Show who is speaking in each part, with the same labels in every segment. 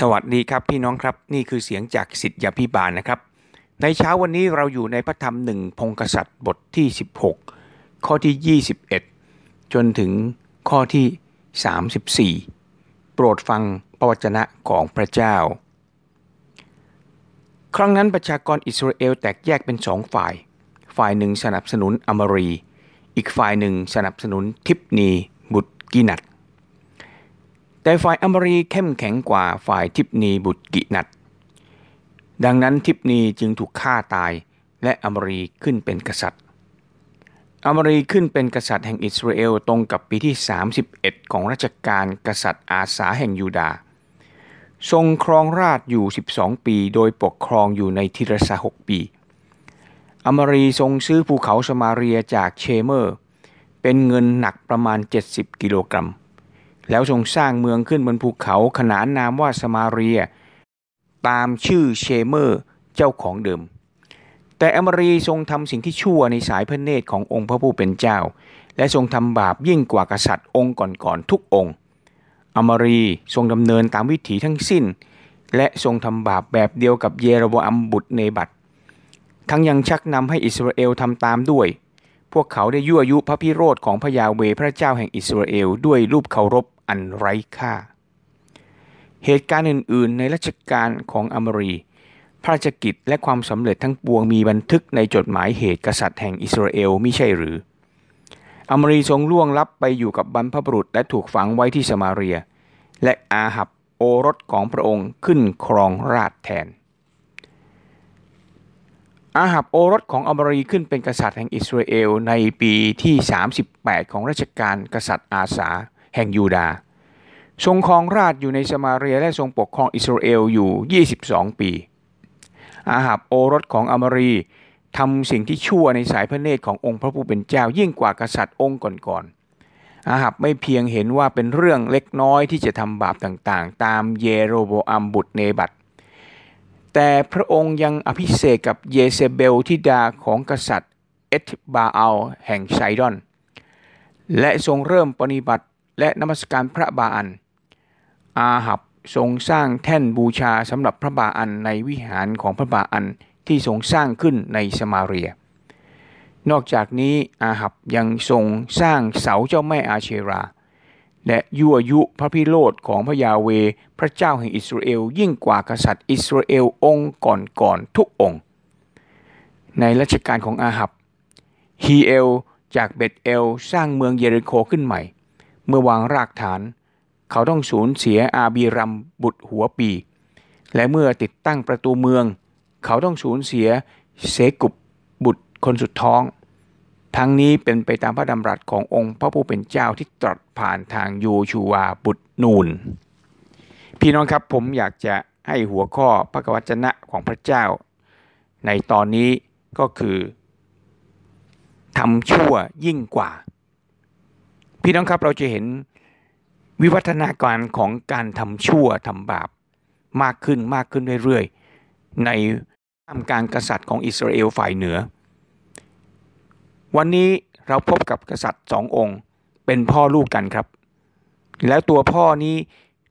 Speaker 1: สวัสดีครับพี่น้องครับ นี่คือเสียงจากสิทธยาพิบาลนะครับ ในเช้าวันนี้เราอยู่ในพระธรรมหนึ่งพงกษัตริย์บทที่ 16 ข้อที่ 21 จนถึงข้อที่ 34 โปรดฟังพระวจนะของพระเจ้า ครั้งนั้นประชากรอิสราเอลแตกแยกเป็นสองฝ่าย ฝ่ายหนึ่งสนับสนุนอมรี อีกฝ่ายหนึ่งสนับสนุนทิปนีบุตรกีนัท แต่ฝ่ายอมรีเข้มแข็งกว่าฝ่ายทิบนีบุตรกีนัทดังนั้นทิบนีจึงถูกฆ่าตายและอมรีขึ้นเป็นกษัตริย์ อมรีขึ้นเป็นกษัตริย์แห่งอิสราเอลตรงกับปีที่ 31 ของรัชกาลกษัตริย์อาสาแห่งยูดา ทรงครองราชอยู่ 12 ปี โดยปกครองอยู่ในทีรซาห์กปี อมรีทรงซื้อภูเขาสมาเรียจากเชเมอร์ เป็นเงินหนักประมาณ 70 กิโลกรัม แล้วทรงสร้างเมืองขึ้นบนภูเขาขนานนามว่าสมาเรีย ตามชื่อเชเมอร์เจ้าของเดิม แต่อมรีทรงทำสิ่งที่ชั่วในสายพระเนตรขององค์พระผู้เป็นเจ้า และทรงทำบาปยิ่งกว่ากษัตริย์องค์ก่อนๆทุกองค์ อมรีทรงดำเนินตามวิถีทั้งสิ้น และทรงทำบาปแบบเดียวกับเยโรโบอัมบุตรเนบัตทั้งยังชักนำให้อิสราเอลทำตามด้วย พวกเขาได้ยั่วยุพระพิโรธของพระยาเวพระเจ้าแห่งอิสราเอลด้วยรูปเคารพอันไร้ค่า เหตุการณ์อื่น ๆ ในรัชกาลของอมรี พระราชกิจและความสำเร็จทั้งปวงมีบันทึกในจดหมายเหตุกษัตริย์แห่งอิสราเอลม่ใช่หรือ อมรีทรงล่วงลับไปอยู่กับบรรพบุรุษและถูกฝังไว้ที่สมาเรีย และอาหับโอรสของพระองค์ขึ้นครองราชแทน อาหับโอรสของอมรีขึ้นเป็นกษัตริย์แห่งอิสราเอลในปีที่ 38 ของรัชกาลกษัตริย์อาสาแห่งยูดา ทรงครองราชอยู่ในสมาเรียและทรงปกครองอิสราเอลอยู่ 22 ปี อาหับโอรสของอมรีทำสิ่งที่ชั่วในสายพระเนตรขององค์พระผู้เป็นเจ้ายิ่งกว่ากษัตริย์องค์ก่อนๆ อาหับไม่เพียงเห็นว่าเป็นเรื่องเล็กน้อยที่จะทำบาปต่างๆ ตามเยโรโบอัมบุตรเนบัต แต่พระองค์ยังอภิเษกกับเยเซเบลทิดาของกษัตริย์เอธบาอัลแห่งไซดอน และทรงเริ่มปฏิบัติและนมัสการพระบาอัน อาหับทรงสร้างแท่นบูชาสำหรับพระบาอันในวิหารของพระบาอันที่ทรงสร้างขึ้นในสมาเรีย นอกจากนี้อาหับยังทรงสร้างเสาเจ้าแม่อาเชรา และยั่วยุพระพิโรธของพระยาเว พระเจ้าแห่งอิสราเอล ยิ่งกว่ากษัตริย์อิสราเอลองค์ก่อนๆทุกองค์ ในรัชกาลของอาหับฮีเอลจากเบตเอลสร้างเมืองเยริโคขึ้นใหม่ เมื่อวางรากฐาน เขาต้องสูญเสียอาบีรัมบุตรหัวปี และเมื่อติดตั้งประตูเมือง เขาต้องสูญเสียเสกุบบุตรคนสุดท้อง ทั้งนี้เป็นไปตามพระดำรัสขององค์พระผู้เป็นเจ้าที่ตรัสผ่านทางโยชูวาบุตรนูน พี่น้องครับผมอยากจะให้หัวข้อพระกวจนะของพระเจ้า ในตอนนี้ก็คือทำชั่วยิ่งกว่า พี่น้องครับเราจะเห็นวิวัฒนาการของการทำชั่วทำบาปมากขึ้นมากขึ้นเรื่อยๆ ในทำการกษัตริย์ของอิสราเอลฝ่ายเหนือ วันนี้เราพบกับกษัตริย์สององค์ เป็นพ่อลูกกันครับ แล้วตัวพ่อนี้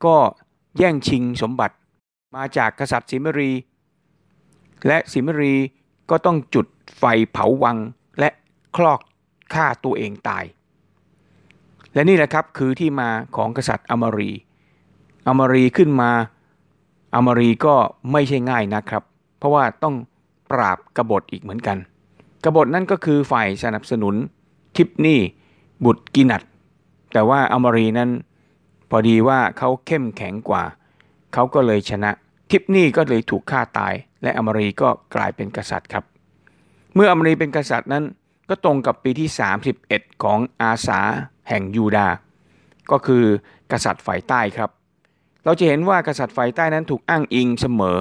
Speaker 1: ก็แย่งชิงสมบัติมาจากกษัตริย์สิมรี และสิมรีก็ต้องจุดไฟเผาวังและคลอกฆ่าตัวเองตาย และนี่แหละครับคือที่มาของกษัตริย์อมรี อมรีขึ้นมา อมรีก็ไม่ใช่ง่ายนะครับ เพราะว่าต้องปราบกบฏอีกเหมือนกัน กบฏนั่นก็คือฝ่ายสนับสนุนทิปนี่บุตรกินัดแต่ว่าอมรีนั้นพอดีว่าเขาเข้มแข็งกว่า เขาก็เลยชนะ ทิปนี่ก็เลยถูกฆ่าตาย และอมรีก็กลายเป็นกษัตริย์ครับ เมื่ออมรีเป็นกษัตริย์นั้นก็ตรงกับปีที่ 31 ของอาสาแห่งยูดา ก็คือกษัตริย์ฝ่ายใต้ครับ เราจะเห็นว่ากษัตริย์ฝ่ายใต้นั้นถูกอ้างอิงเสมอ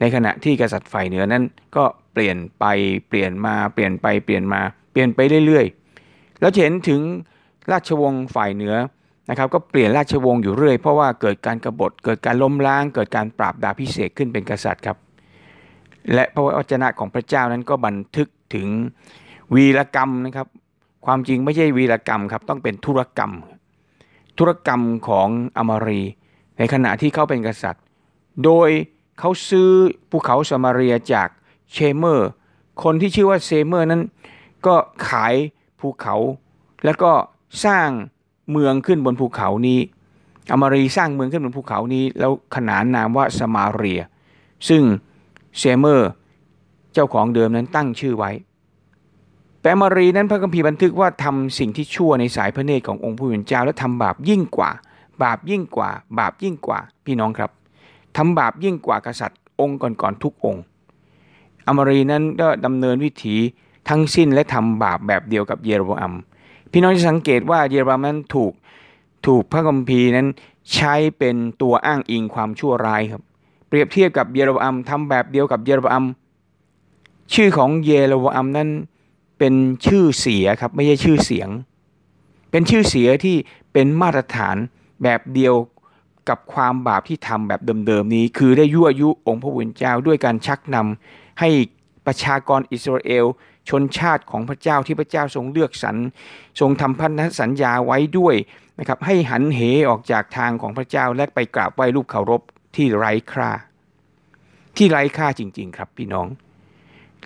Speaker 1: ในขณะที่กษัตริย์ฝ่ายเหนือนั้นก็ เปลี่ยนไปเปลี่ยนมาเปลี่ยนไปเปลี่ยนมาเปลี่ยนไปเรื่อยๆเราจะเห็นถึงราชวงศ์ฝ่ายเหนือนะครับก็เปลี่ยนราชวงศ์อยู่เรื่อยเพราะว่าเกิดการกรบฏเกิดการล้มล้าง เกิดการปราบดาพิเศษขึ้นเป็นกษัตริย์ครับ และพระวจนะของพระเจ้านั้นก็บันทึกถึงวีรกรรมนะครับ ความจริงไม่ใช่วีรกรรมครับต้องเป็นธุรกรรม ธุรกรรมของอมรี ในขณะที่เขาเป็นกษัตริย์ โดยเขาซื้อภูเขาสมาเรียจาก เชเมอร์ คนที่ชื่อว่าเซเมอร์นั้น ก็ขายภูเขา แล้วก็สร้างเมืองขึ้นบนภูเขานี้ อมารีสร้างเมืองขึ้นบนภูเขานี้ แล้วขนานนามว่าสมาเรีย ซึ่งเชเมอร์ เจ้าของเดิมนั้นตั้งชื่อไว้ แต่อมรีนั้นพระคัมภีร์บันทึกว่าทำสิ่งที่ชั่วในสายพระเนตรขององค์ผู้เป็นเจ้าและทำบาปยิ่งกว่า บาปยิ่งกว่า บาปยิ่งกว่า พี่น้องครับทำบาปยิ่งกว่ากษัตริย์องค์ก่อนๆทุกองค์ อมรีนั้นก็ดำเนินวิถีทั้งสิ้นและทำบาปแบบเดียวกับเยโรบอัมพี่น้องจะสังเกตว่าเยโรบอัมนั้นถูกถูกพระคัมภีร์นั้นใช้เป็นตัวอ้างอิงความชั่วร้ายครับ เปรียบเทียบกับเยโรบอัมทำแบบเดียวกับเยโรบอัมชื่อของเยโรบอัมนั้นเป็นชื่อเสียครับไม่ใช่ชื่อเสียง เป็นชื่อเสียที่เป็นมาตรฐานแบบเดียวกับความบาปที่ทำแบบเดิมๆนี้ คือได้ยั่วยุองค์พระผู้เป็นเจ้าด้วยการชักนำ ให้ประชากรอิสราเอล ชนชาติของพระเจ้าที่พระเจ้าทรงเลือกสรรทรงทำพันธสัญญาไว้ด้วยนะครับให้หันเหออกจากทางของพระเจ้าและไปกราบไหว้รูปเคารพที่ไร้ค่า ที่ไร้ค่าจริง ๆ ครับพี่น้อง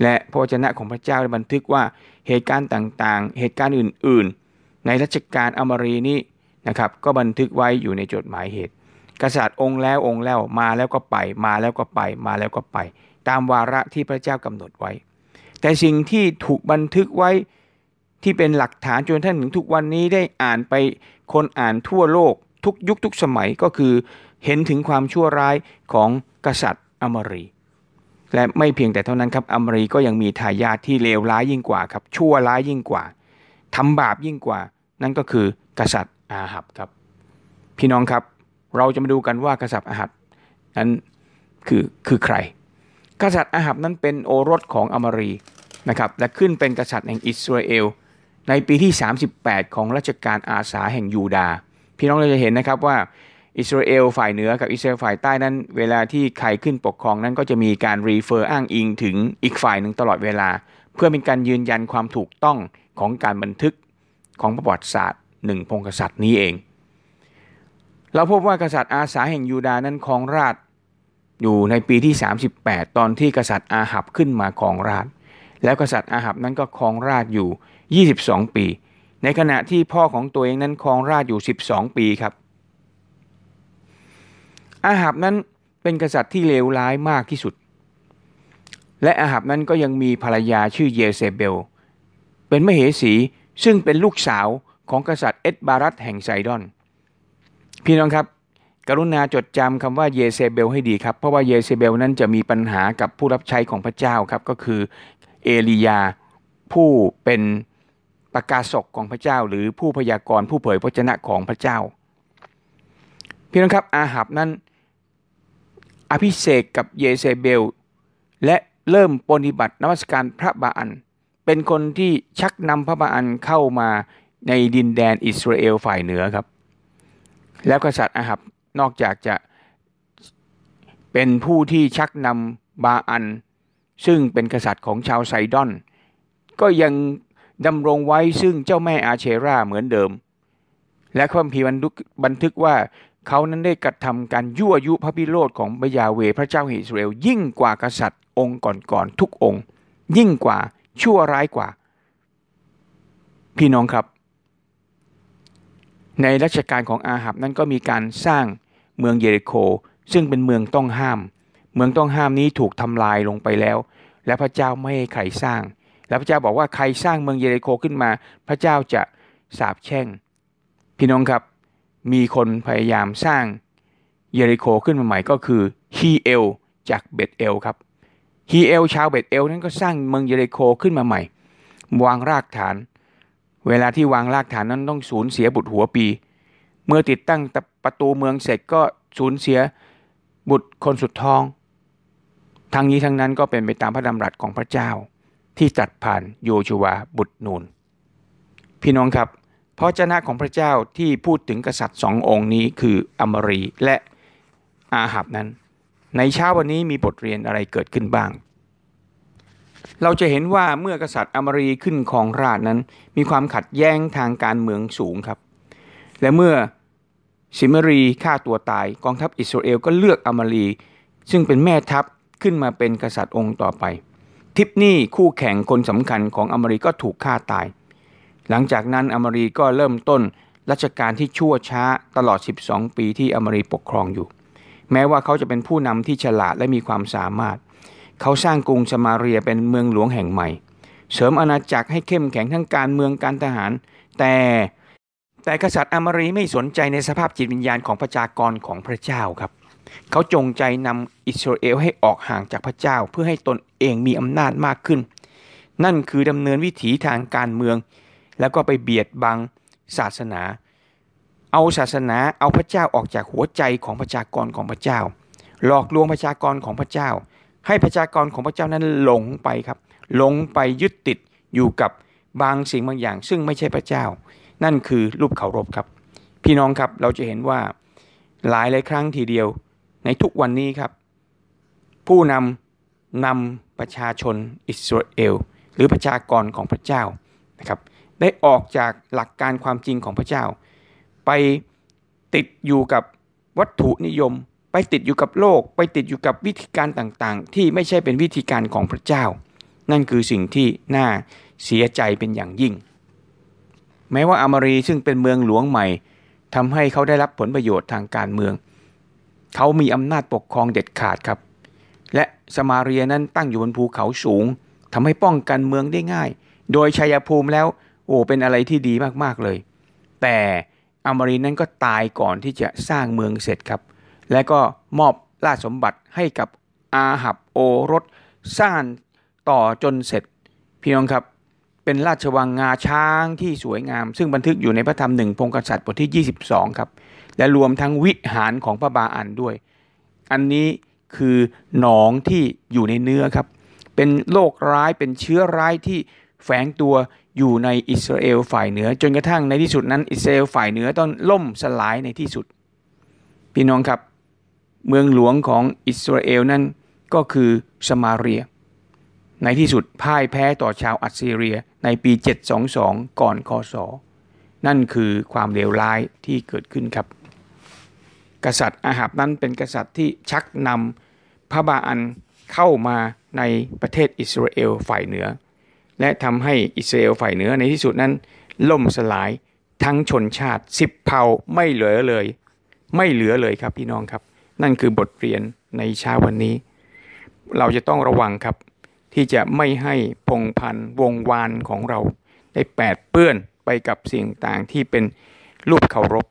Speaker 1: และพระวจนะของพระเจ้าได้บันทึกว่าเหตุการณ์ต่างๆ เหตุการณ์อื่น ๆ ในรัชกาลอมรีนี้นะครับก็บันทึกไว้อยู่ในจดหมายเหตุ กษัตริย์องค์แล้วองค์แล้วมาแล้วก็ไป มาแล้วก็ไป มาแล้วก็ไป ตามวาระที่พระเจ้ากำหนดไว้ แต่สิ่งที่ถูกบันทึกไว้ที่เป็นหลักฐานจนท่านถึงทุกวันนี้ได้อ่านไปคนอ่านทั่วโลกทุกยุคทุกสมัยก็คือเห็นถึงความชั่วร้ายของกษัตริย์อมรี และไม่เพียงแต่เท่านั้นครับอมรีก็ยังมีทายาทที่เลวร้ายยิ่งกว่าครับ ชั่วร้ายยิ่งกว่าทำบาปยิ่งกว่า นั่นก็คือกษัตริย์อาหับครับ พี่น้องครับ เราจะมาดูกันว่ากษัตริย์อาหับนั้นคือคือใคร กษัตริย์อาหับนั้นเป็นโอรสของอมรีนะครับและขึ้นเป็นกษัตริย์แห่งอิสราเอล ในปีที่ 38 ของรัชกาลอาสาแห่งยูดา พี่น้องเราจะเห็นนะครับว่าอิสราเอลฝ่ายเหนือกับอิสราเอลฝ่ายใต้นั้น เวลาที่ใครขึ้นปกครองนั้นก็จะมีการ refer อ้างอิงถึงอีกฝ่ายหนึ่งตลอดเวลา เพื่อเป็นการยืนยันความถูกต้องของการบันทึกของประวัติศาสตร์หนึ่งพงกษัตริย์นี้เอง เราพบว่ากษัตริย์อาสาแห่งยูดานั้นครองราช อยู่ในปีที่ 38 ตอนที่กษัตริย์อาหับขึ้นมาครองราชแล้วกษัตริย์อาหับนั้นก็ครองราชอยู่ 22 ปี ในขณะที่พ่อของตัวเองนั้นครองราชอยู่ 12 ปีครับ อาหับนั้นเป็นกษัตริย์ที่เลวร้ายมากที่สุด และอาหับนั้นก็ยังมีภรรยาชื่อเยเซเบล เป็นมเหสีซึ่งเป็นลูกสาวของกษัตริย์เอ็ดบารัตแห่งไซดอน พี่น้องครับ กรุณาจดจำคำว่าเยเซเบลให้ดีครับ เพราะว่าเยเซเบลนั้นจะมีปัญหากับผู้รับใช้ของพระเจ้าครับ ก็คือเอลียาผู้เป็นประกาศกของพระเจ้า หรือผู้พยากรณ์ผู้เผยพระชนะของพระเจ้า พี่น้องครับอาหับนั้นอภิเษกกับเยเซเบล และเริ่มปฏิบัตินมัสการพระบาอัน เป็นคนที่ชักนำพระบาอันเข้ามาในดินแดนอิสราเอลฝ่ายเหนือครับ แล้วกษัตริย์อาหับ นอกจากจะเป็นผู้ที่ชักนำบาอัน ซึ่งเป็นกษัตริย์ของชาวไซดอน ก็ยังดำรงไว้ซึ่งเจ้าแม่อาเชราเหมือนเดิม และคัมภีร์บันทึกว่าเขานั้นได้กระทำการยั่วยุพระพิโรธของพระยาเวพระเจ้าอิสราเอลยิ่งกว่ากษัตริย์องค์ก่อนๆทุกองค์ ยิ่งกว่าชั่วร้ายกว่า พี่น้องครับ ในรัชกาลของอาหับนั้นก็มีการสร้าง เมืองเยริโค ซึ่งเป็นเมืองต้องห้าม เมืองต้องห้ามนี้ถูกทำลายลงไปแล้ว และพระเจ้าไม่ให้ใครสร้าง และพระเจ้าบอกว่าใครสร้างเมืองเยริโคขึ้นมา พระเจ้าจะสาปแช่ง พี่น้องครับ มีคนพยายามสร้างเยริโคขึ้นมาใหม่ก็คือฮีเอลจากเบตเอลครับฮีเอลชาวเบตเอลนั้นก็สร้างเมืองเยริโคขึ้นมาใหม่ วางรากฐาน เวลาที่วางรากฐานนั้นต้องสูญเสียบุตรหัวปี เมื่อติดตั้ง ประตูเมืองเสร็จก็สูญเสียบุตรคนสุดท้องทั้งนี้ทั้งนั้นก็เป็นไปตามพระดำรัสของพระเจ้า ที่จัดผ่านโยชูวาบุตรนูน พี่น้องครับพระเจ้าของพระเจ้าที่พูดถึงกษัตริย์สององค์นี้คืออมรีและอาหับนั้น ในเช้าวันนี้มีบทเรียนอะไรเกิดขึ้นบ้าง เราจะเห็นว่าเมื่อกษัตริย์อมรีขึ้นครองราชนั้น มีความขัดแย้งทางการเมืองสูงครับ และเมื่อ ซิมรีฆ่าตัวตายกองทัพอิสราเอลก็เลือกอมารี ซึ่งเป็นแม่ทัพขึ้นมาเป็นกษัตริย์องค์ต่อไป ทิปนี่คู่แข่งคนสำคัญของอเมริก็ถูกฆ่าตาย หลังจากนั้นอเมริก็เริ่มต้นรัชกาลที่ชั่วช้าตลอด 12 ปีที่อเมริปกครองอยู่ แม้ว่าเขาจะเป็นผู้นำที่ฉลาดและมีความสามารถ เขาสร้างกรุงสมาเรียเป็นเมืองหลวงแห่งใหม่ เสริมอาณาจักรให้เข้มแข็งทั้งการเมืองการทหาร แต่ แต่กษัตริย์อมรีไม่สนใจในสภาพจิตวิญญาณของประชากรของพระเจ้าครับ เขาจงใจนำอิสราเอลให้ออกห่างจากพระเจ้าเพื่อให้ตนเองมีอำนาจมากขึ้น นั่นคือดำเนินวิถีทางการเมือง แล้วก็ไปเบียดบังศาสนา เอาศาสนาเอาพระเจ้าออกจากหัวใจของประชากรของพระเจ้า หลอกลวงประชากรของพระเจ้า ให้ประชากรของพระเจ้านั้นหลงไปครับหลงไปยึดติดอยู่กับบางสิ่งบางอย่าง ซึ่งไม่ใช่พระเจ้า นั่นคือรูปเคารพครับ พี่น้องครับเราจะเห็นว่าหลายหลายครั้งทีเดียว ในทุกวันนี้ครับ ผู้นำนำประชาชนอิสราเอล หรือประชากรของพระเจ้านะครับได้ออกจากหลักการความจริงของพระเจ้า ไปติดอยู่กับวัตถุนิยม ไปติดอยู่กับโลก ไปติดอยู่กับวิธีการต่างๆ ที่ไม่ใช่เป็นวิธีการของพระเจ้า นั่นคือสิ่งที่น่าเสียใจเป็นอย่างยิ่ง แม้ว่าอามารีซึ่งเป็นเมืองหลวงใหม่ทำให้เขาได้รับผลประโยชน์ทางการเมือง เขามีอำนาจปกครองเด็ดขาดครับ และสมาเรียนั้นตั้งอยู่บนภูเขาสูงทำให้ป้องกันเมืองได้ง่าย โดยชัยภูมิแล้ว โอ้เป็นอะไรที่ดีมากๆเลย แต่อามารีนั้นก็ตายก่อนที่จะสร้างเมืองเสร็จครับ และก็มอบราชสมบัติให้กับอาหับโอรสสร้างต่อจนเสร็จ พี่น้องครับ เป็นราชวังงาช้างที่สวยงาม ซึ่งบันทึกอยู่ในพระธรรมหนึ่งพงกษัตริย์บทที่ 22 ครับ และรวมทั้งวิหารของพระบาอันด้วย อันนี้คือหนองที่อยู่ในเนื้อครับ เป็นโรคร้ายเป็นเชื้อร้ายที่แฝงตัวอยู่ในอิสราเอลฝ่ายเหนือ จนกระทั่งในที่สุดนั้นอิสราเอลฝ่ายเหนือต้องล่มสลายในที่สุด พี่น้องครับ เมืองหลวงของอิสราเอลนั้นก็คือสมาเรีย ในที่สุดพ่ายแพ้ต่อชาวอัสซีเรีย ในปี 722 ก่อนคศ นั่นคือความเลวร้ายที่เกิดขึ้นครับ กษัตริย์อาหับนั้นเป็นกษัตริย์ที่ชักนำพระบาอันเข้ามาในประเทศอิสราเอลฝ่ายเหนือ และทำให้อิสราเอลฝ่ายเหนือในที่สุดนั้น ล่มสลายทั้งชนชาติสิบเผ่าไม่เหลือเลย ไม่เหลือเลยครับพี่น้องครับ นั่นคือบทเรียนในเช้าวันนี้ เราจะต้องระวังครับ ที่จะไม่ให้พงพันวงวานของเรา ได้แปดเปื้อนไปกับสิ่งต่างที่เป็นรูปเคารพ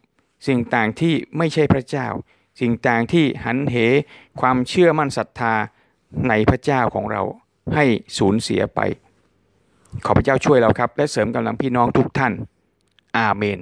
Speaker 1: สิ่งต่างที่ไม่ใช่พระเจ้า สิ่งต่างที่หันเหความเชื่อมั่นศรัทธาในพระเจ้าของเราให้สูญเสียไป ขอพระเจ้าช่วยเราครับ และเสริมกำลังพี่น้องทุกท่าน อาเมน